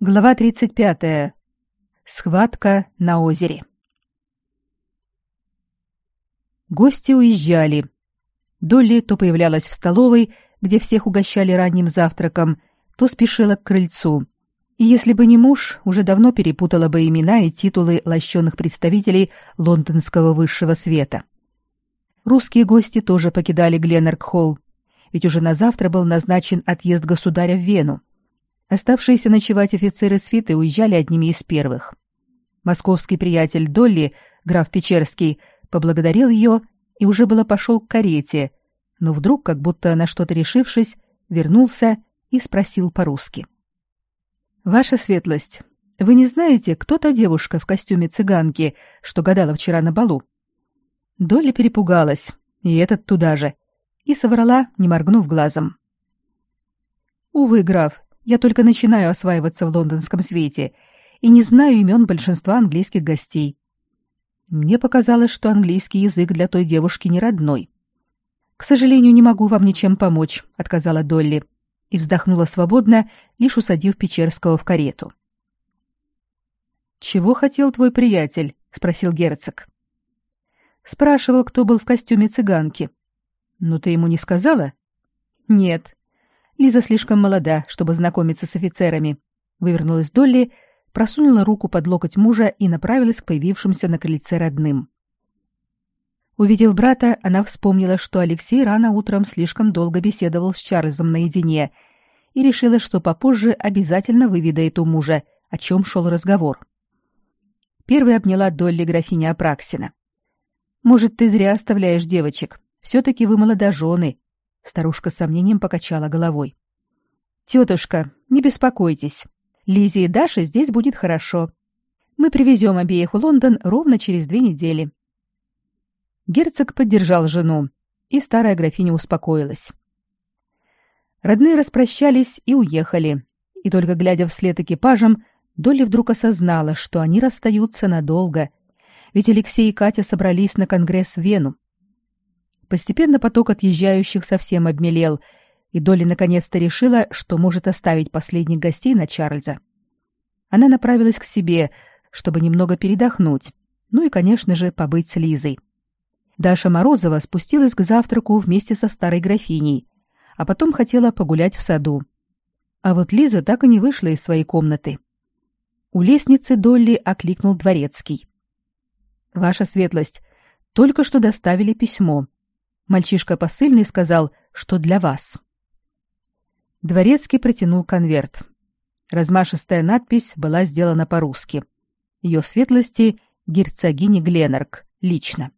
Глава 35. Схватка на озере. Гости уезжали. Долли то появлялась в столовой, где всех угощали ранним завтраком, то спешила к крыльцу. И если бы не муж, уже давно перепутала бы имена и титулы лощеных представителей лондонского высшего света. Русские гости тоже покидали Гленнерк-холл, ведь уже на завтра был назначен отъезд государя в Вену Оставшиеся ночевать офицеры свиты уезжали одними из первых. Московский приятель Долли, граф Печерский, поблагодарил ее и уже было пошел к карете, но вдруг, как будто на что-то решившись, вернулся и спросил по-русски. «Ваша светлость, вы не знаете, кто та девушка в костюме цыганки, что гадала вчера на балу?» Долли перепугалась, и этот туда же, и соврала, не моргнув глазом. «Увы, граф, я только начинаю осваиваться в лондонском свете и не знаю имен большинства английских гостей. Мне показалось, что английский язык для той девушки не родной. К сожалению, не могу вам ничем помочь, отказала Долли и вздохнула свободно, лишь усадив Печерского в карету. Чего хотел твой приятель? спросил герцог. Спрашивал, кто был в костюме цыганки. Ну ты ему не сказала? Нет. Лиза слишком молода, чтобы знакомиться с офицерами. Вывернулась Долли, просунула руку под локоть мужа и направилась к появившимся на крыльце родным. Увидев брата, она вспомнила, что Алексей рано утром слишком долго беседовал с Чарльзом наедине и решила, что попозже обязательно выведает у мужа, о чем шел разговор. Первой обняла Долли графиня Апраксина. «Может, ты зря оставляешь девочек. Все-таки вы молодожены, Старушка с сомнением покачала головой. Тетушка, не беспокойтесь. Лизе и Даше здесь будет хорошо. Мы привезем обеих в Лондон ровно через две недели. Герцог поддержал жену, и старая графиня успокоилась. Родные распрощались и уехали, и только глядя вслед экипажам, Долли вдруг осознала, что они расстаются надолго, ведь Алексей и Катя собрались на конгресс в Вену. Постепенно поток отъезжающих совсем обмелел, и Долли наконец-то решила, что может оставить последних гостей на Чарльза. Она направилась к себе, чтобы немного передохнуть, ну и, конечно же, побыть с Лизой. Даша Морозова спустилась к завтраку вместе со старой графиней, а потом хотела погулять в саду. А вот Лиза так и не вышла из своей комнаты. У лестницы Долли окликнул дворецкий. «Ваша светлость, только что доставили письмо. Мальчишка посыльный сказал, что для вас. Дворецкий протянул конверт. Размашистая надпись была сделана по-русски. Ее светлости герцогини Гленнерк, лично.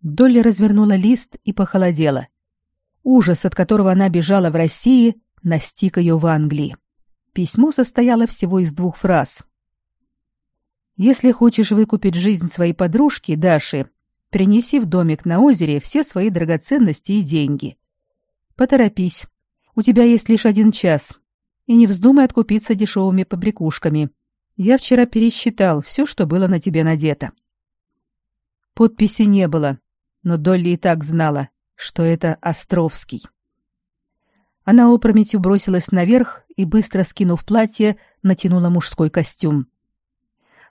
Долли развернула лист и похолодела. Ужас, от которого она бежала в России, настиг ее в Англии. Письмо состояло всего из двух фраз. «Если хочешь выкупить жизнь своей подружки, Даши, Принеси в домик на озере все свои драгоценности и деньги. Поторопись. У тебя есть лишь один час. И не вздумай откупиться дешевыми побрякушками. Я вчера пересчитал все, что было на тебе надето. Подписи не было, но Долли и так знала, что это Островский. Она опрометью бросилась наверх и, быстро скинув платье, натянула мужской костюм.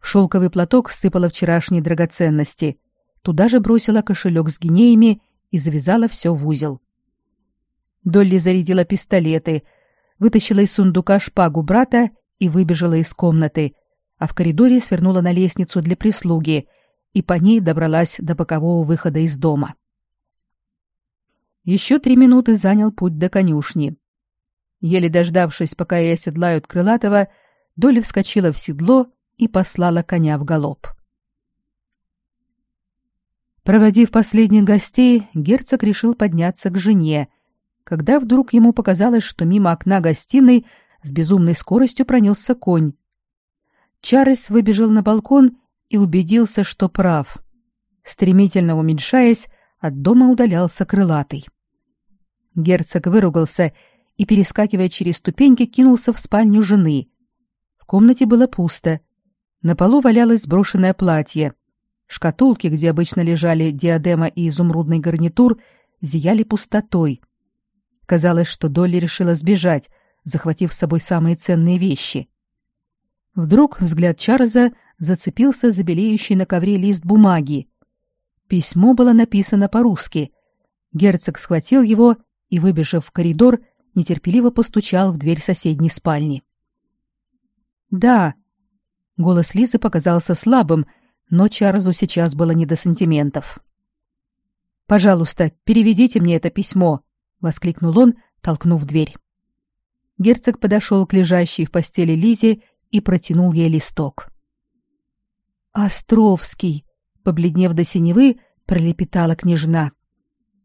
В шелковый платок сыпала вчерашние драгоценности, Туда же бросила кошелек с гинеями и завязала все в узел. Долли зарядила пистолеты, вытащила из сундука шпагу брата и выбежала из комнаты, а в коридоре свернула на лестницу для прислуги и по ней добралась до бокового выхода из дома. Еще три минуты занял путь до конюшни. Еле дождавшись, пока и оседлают крылатого, Долли вскочила в седло и послала коня в галоп. Проводив последних гостей, герцог решил подняться к жене, когда вдруг ему показалось, что мимо окна гостиной с безумной скоростью пронесся конь. Чарльз выбежал на балкон и убедился, что прав. Стремительно уменьшаясь, от дома удалялся крылатый. Герцог выругался и, перескакивая через ступеньки, кинулся в спальню жены. В комнате было пусто. На полу валялось сброшенное платье. Шкатулки, где обычно лежали диадема и изумрудный гарнитур, зияли пустотой. Казалось, что Долли решила сбежать, захватив с собой самые ценные вещи Вдруг взгляд Чарльза зацепился за белеющий на ковре лист бумаги. Письмо было написано по-русски. Герцог схватил его и, выбежав в коридор, нетерпеливо постучал в дверь соседней спальни. «Да». Голос Лизы показался слабым, но Чарльзу сейчас было не до сантиментов. «Пожалуйста, переведите мне это письмо», — воскликнул он, толкнув дверь. Герцог подошел к лежащей в постели Лизе и протянул ей листок. «Островский», — побледнев до синевы, пролепетала княжна.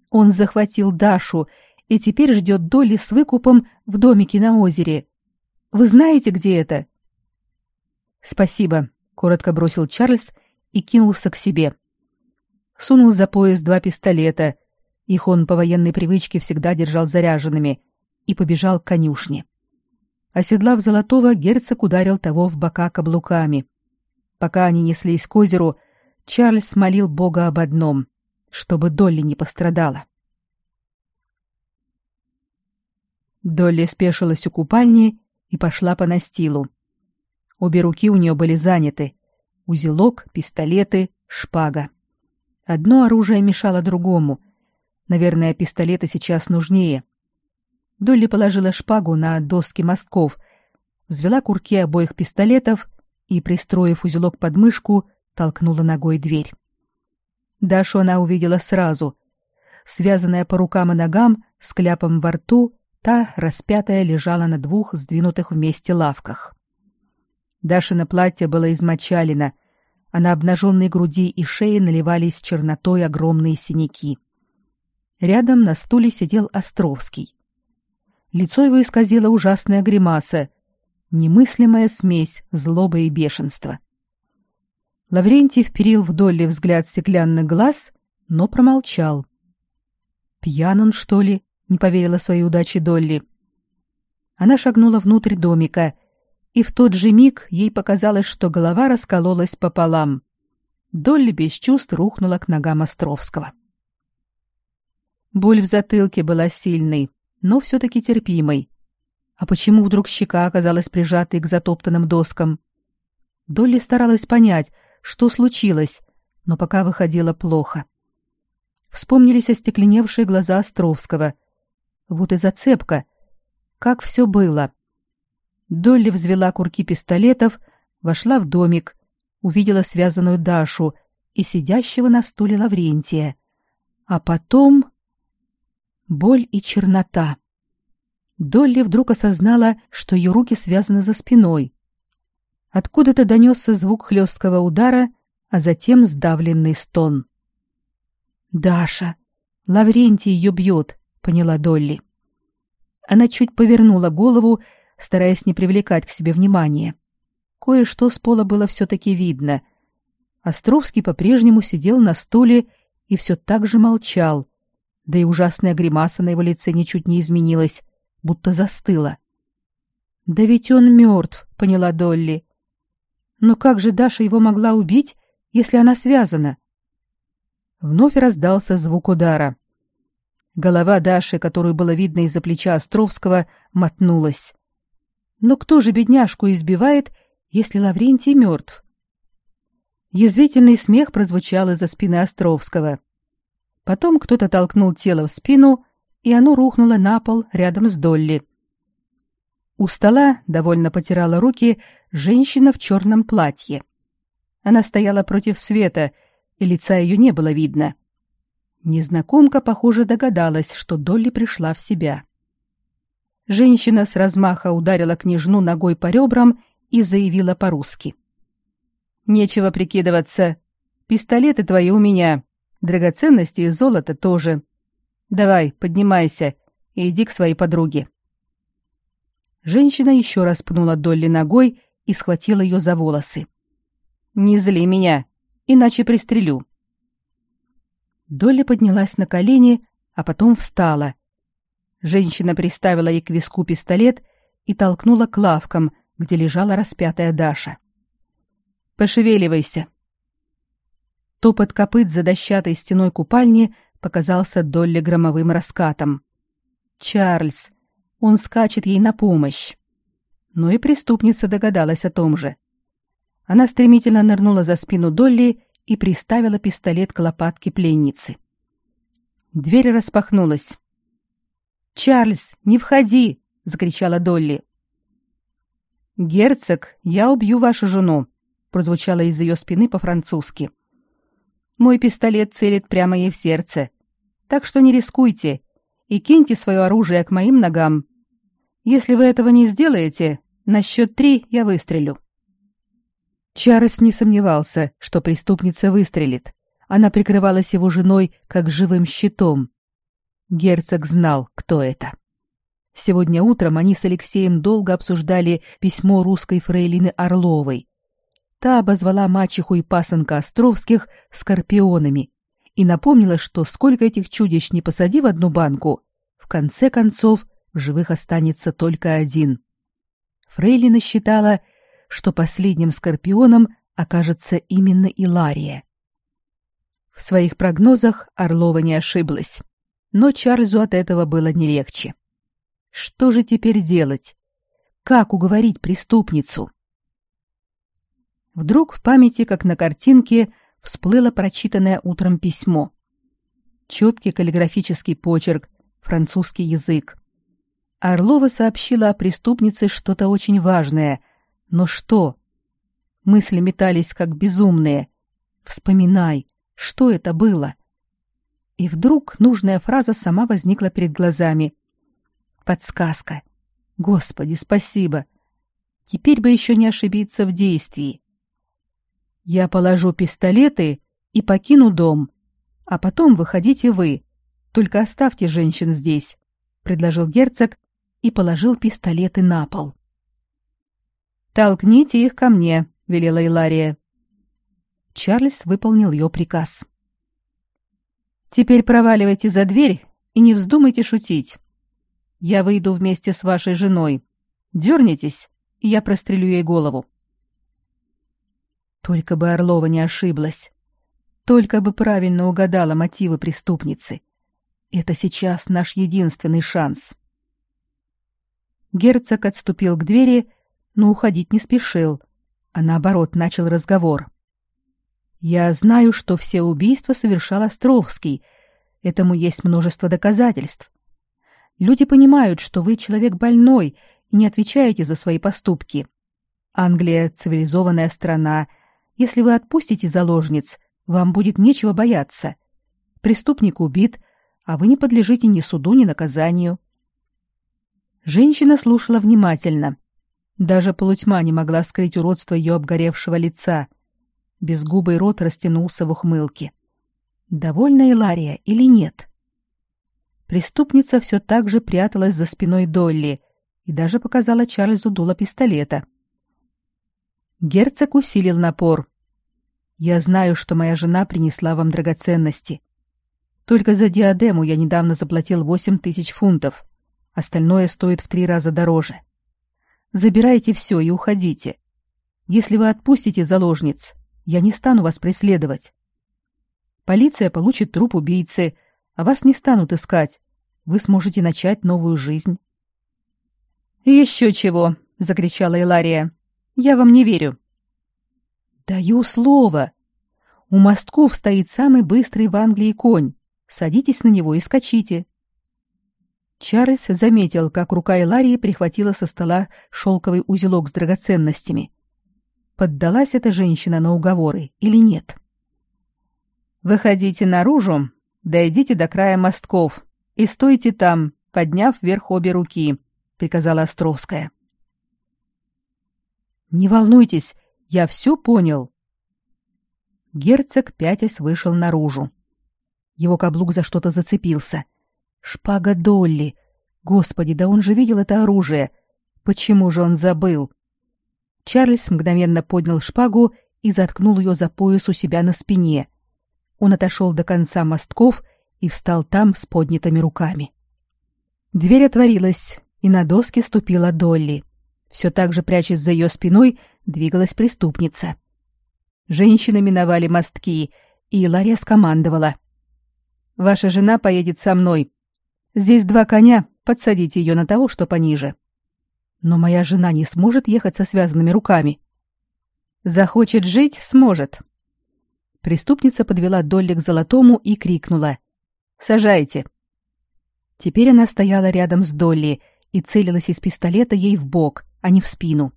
«Он захватил Дашу и теперь ждет доли с выкупом в домике на озере. Вы знаете, где это?» «Спасибо», — коротко бросил Чарльз и кинулся к себе. Сунул за пояс два пистолета, их он по военной привычке всегда держал заряженными, и побежал к конюшне. Оседлав Золотого, герцог ударил того в бока каблуками. Пока они неслись к озеру, Чарльз молил Бога об одном — чтобы Долли не пострадала. Долли спешилась у купальни и пошла по настилу. Обе руки у нее были заняты. Узелок, пистолеты, шпага. Одно оружие мешало другому. Наверное, пистолеты сейчас нужнее. Долли положила шпагу на доски мостков, взвела курки обоих пистолетов и, пристроив узелок под мышку, толкнула ногой дверь. Дашу она увидела сразу. Связанная по рукам и ногам, с кляпом во рту, та, распятая, лежала на двух сдвинутых вместе лавках. Дашино платье было измочалено, а на обнаженной груди и шее наливались чернотой огромные синяки. Рядом на стуле сидел Островский. Лицо его исказило ужасная гримаса, немыслимая смесь злобы и бешенства. Лаврентий вперил вдоль взгляд стеклянных глаз, но промолчал. «Пьян он, что ли?» — не поверила своей удаче Долли. Она шагнула внутрь домика, и в тот же миг ей показалось, что голова раскололась пополам. Долли без чувств рухнула к ногам Островского. Боль в затылке была сильной, но все-таки терпимой. А почему вдруг щека оказалась прижатой к затоптанным доскам? Долли старалась понять, что случилось, но пока выходило плохо. Вспомнились остекленевшие глаза Островского. Вот и зацепка. Как все было. Долли взвела курки пистолетов, вошла в домик, увидела связанную Дашу и сидящего на стуле Лаврентия. А потом боль и чернота. Долли вдруг осознала, что ее руки связаны за спиной. Откуда-то донесся звук хлесткого удара, а затем сдавленный стон. «Даша! Лаврентий ее бьет!» — поняла Долли. Она чуть повернула голову, стараясь не привлекать к себе внимания. Кое-что с пола было все-таки видно. Островский по-прежнему сидел на стуле и все так же молчал, да и ужасная гримаса на его лице ничуть не изменилась, будто застыла. «Да ведь он мертв», — поняла Долли. «Но как же Даша его могла убить, если она связана?» Вновь раздался звук удара. Голова Даши, которую было видно из-за плеча Островского, мотнулась. «Но кто же бедняжку избивает, если Лаврентий мертв?» Язвительный смех прозвучал из-за спины Островского. Потом кто-то толкнул тело в спину, и оно рухнуло на пол рядом с Долли. У стола довольно потирала руки женщина в черном платье. Она стояла против света, и лица ее не было видно. Незнакомка, похоже, догадалась, что Долли пришла в себя. Женщина с размаха ударила княжну ногой по ребрам и заявила по-русски. «Нечего прикидываться. Пистолеты твои у меня. Драгоценности и золото тоже. Давай, поднимайся и иди к своей подруге. Женщина еще раз пнула Долли ногой и схватила ее за волосы. Не зли меня, иначе пристрелю. Долли поднялась на колени, а потом встала. Женщина приставила ей к виску пистолет и толкнула к лавкам, где лежала распятая Даша. Пошевеливайся, Топот копыт за дощатой стеной купальни показался Долли громовым раскатом. Чарльз. Он скачет ей на помощь. Но и преступница догадалась о том же. Она стремительно нырнула за спину Долли и приставила пистолет к лопатке пленницы. Дверь распахнулась. «Чарльз, не входи!» — закричала Долли. «Герцог, я убью вашу жену», — прозвучало из ее спины по-французски. «Мой пистолет целит прямо ей в сердце. Так что не рискуйте и киньте свое оружие к моим ногам. Если вы этого не сделаете, на счет три я выстрелю». Чарльз не сомневался, что преступница выстрелит. Она прикрывалась его женой как живым щитом. Герцог знал, кто это. Сегодня утром они с Алексеем долго обсуждали письмо русской фрейлины Орловой. Та обозвала мачеху и пасынка Островских скорпионами и напомнила, что сколько этих чудищ не посади в одну банку, в конце концов в живых останется только один. Фрейлина считала, что последним скорпионом окажется именно Илария. В своих прогнозах Орлова не ошиблась, но Чарльзу от этого было не легче. Что же теперь делать? Как уговорить преступницу? Вдруг в памяти, как на картинке, всплыло прочитанное утром письмо. Четкий каллиграфический почерк, французский язык. Орлова сообщила о преступнице что-то очень важное. Но что? Мысли метались как безумные. Вспоминай, что это было? И вдруг нужная фраза сама возникла перед глазами. Подсказка. Господи, спасибо. Теперь бы еще не ошибиться в действии. Я положу пистолеты и покину дом, а потом выходите вы. Только оставьте женщин здесь, предложил герцог и положил пистолеты на пол. Толкните их ко мне, велела Илария. Чарльз выполнил ее приказ. Теперь проваливайте за дверь и не вздумайте шутить. Я выйду вместе с вашей женой. Дернитесь, и я прострелю ей голову. Только бы Орлова не ошиблась. Только бы правильно угадала мотивы преступницы. Это сейчас наш единственный шанс. Герцог отступил к двери, но уходить не спешил, а наоборот начал разговор. Я знаю, что все убийства совершал Островский. Этому есть множество доказательств. Люди понимают, что вы человек больной и не отвечаете за свои поступки. Англия цивилизованная страна. Если вы отпустите заложниц, вам будет нечего бояться. Преступник убит, а вы не подлежите ни суду, ни наказанию. Женщина слушала внимательно. Даже полутьма не могла скрыть уродство ее обгоревшего лица. Безгубый рот растянулся в ухмылке. Довольна Илария или нет? Преступница все так же пряталась за спиной Долли и даже показала Чарльзу дуло пистолета. Герцог усилил напор. «Я знаю, что моя жена принесла вам драгоценности. Только за диадему я недавно заплатил восемь тысяч фунтов. Остальное стоит в три раза дороже. Забирайте все и уходите. Если вы отпустите заложниц, я не стану вас преследовать. Полиция получит труп убийцы, а вас не станут искать. Вы сможете начать новую жизнь. Еще чего, закричала Илария. Я вам не верю. Даю слово. У мостков стоит самый быстрый в Англии конь. Садитесь на него и скачите. Чарльз заметил, как рука Иларии прихватила со стола шелковый узелок с драгоценностями. Поддалась эта женщина на уговоры или нет? Выходите наружу Дойдите до края мостков и стойте там, подняв вверх обе руки, приказала Островская. Не волнуйтесь, я все понял. Герцог пятясь вышел наружу. Его каблук за что-то зацепился. Шпага Долли. Господи, да он же видел это оружие. Почему же он забыл? Чарльз мгновенно поднял шпагу и заткнул ее за пояс у себя на спине. Он отошел до конца мостков и встал там с поднятыми руками. Дверь отворилась, и на доски ступила Долли. Все так же прячась за ее спиной, двигалась преступница. Женщины миновали мостки, и Лария скомандовала. «Ваша жена поедет со мной. Здесь два коня, подсадите ее на того, что пониже». Но моя жена не сможет ехать со связанными руками. Захочет жить сможет. Преступница подвела Долли к золотому и крикнула: "Сажайте!" Теперь она стояла рядом с Долли и целилась из пистолета ей в бок, а не в спину.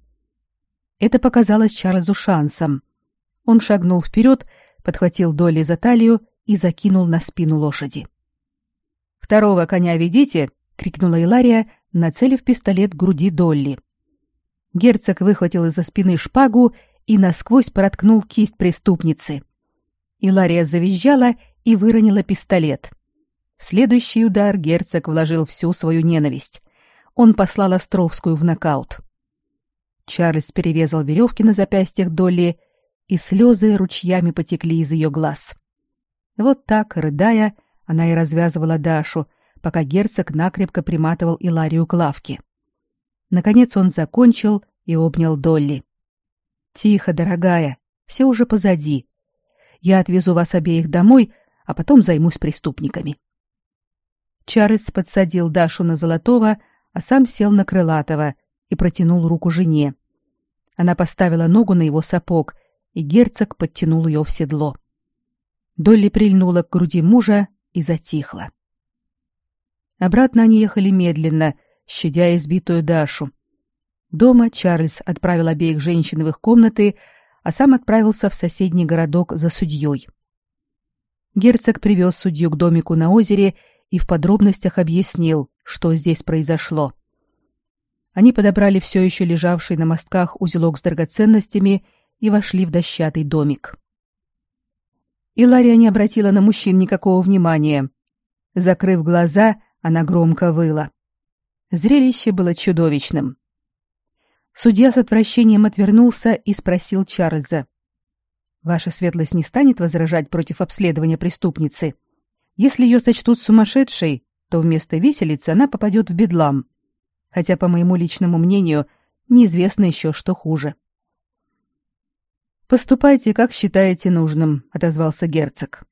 Это показалось Чарльзу шансом. Он шагнул вперед, подхватил Долли за талию и закинул на спину лошади. «Второго коня ведите!» — крикнула Илария, нацелив пистолет к груди Долли. Герцог выхватил из-за спины шпагу и насквозь проткнул кисть преступницы. Илария завизжала и выронила пистолет. В следующий удар герцог вложил всю свою ненависть. Он послал Островскую в нокаут. Чарльз перерезал веревки на запястьях Долли, и слезы ручьями потекли из ее глаз. Вот так, рыдая, она и развязывала Дашу, пока герцог накрепко приматывал Иларию к лавке. Наконец он закончил и обнял Долли. «Тихо, дорогая, все уже позади. Я отвезу вас обеих домой, а потом займусь преступниками». Чарльз подсадил Дашу на Золотого, а сам сел на Крылатого и протянул руку жене. Она поставила ногу на его сапог, и герцог подтянул ее в седло. Долли прильнула к груди мужа и затихла. Обратно они ехали медленно, щадя избитую Дашу. Дома Чарльз отправил обеих женщин в их комнаты, а сам отправился в соседний городок за судьей. Герцог привез судью к домику на озере и в подробностях объяснил, что здесь произошло. Они подобрали все еще лежавший на мостках узелок с драгоценностями и вошли в дощатый домик. Илария не обратила на мужчин никакого внимания. Закрыв глаза, она громко выла. Зрелище было чудовищным. Судья с отвращением отвернулся и спросил Чарльза: "Ваша светлость не станет возражать против обследования преступницы? Если ее сочтут сумасшедшей, то вместо виселицы она попадет в бедлам. Хотя, по моему личному мнению, неизвестно еще, что хуже. Поступайте, как считаете нужным, отозвался герцог.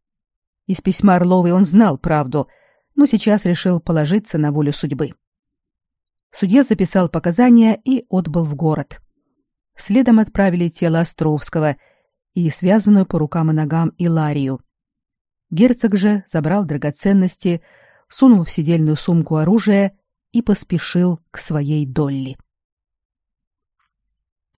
Из письма Орловой он знал правду, но сейчас решил положиться на волю судьбы. Судья записал показания и отбыл в город. Следом отправили тело Островского и связанную по рукам и ногам Иларию. Герцог же забрал драгоценности, сунул в сидельную сумку оружие и поспешил к своей Долли.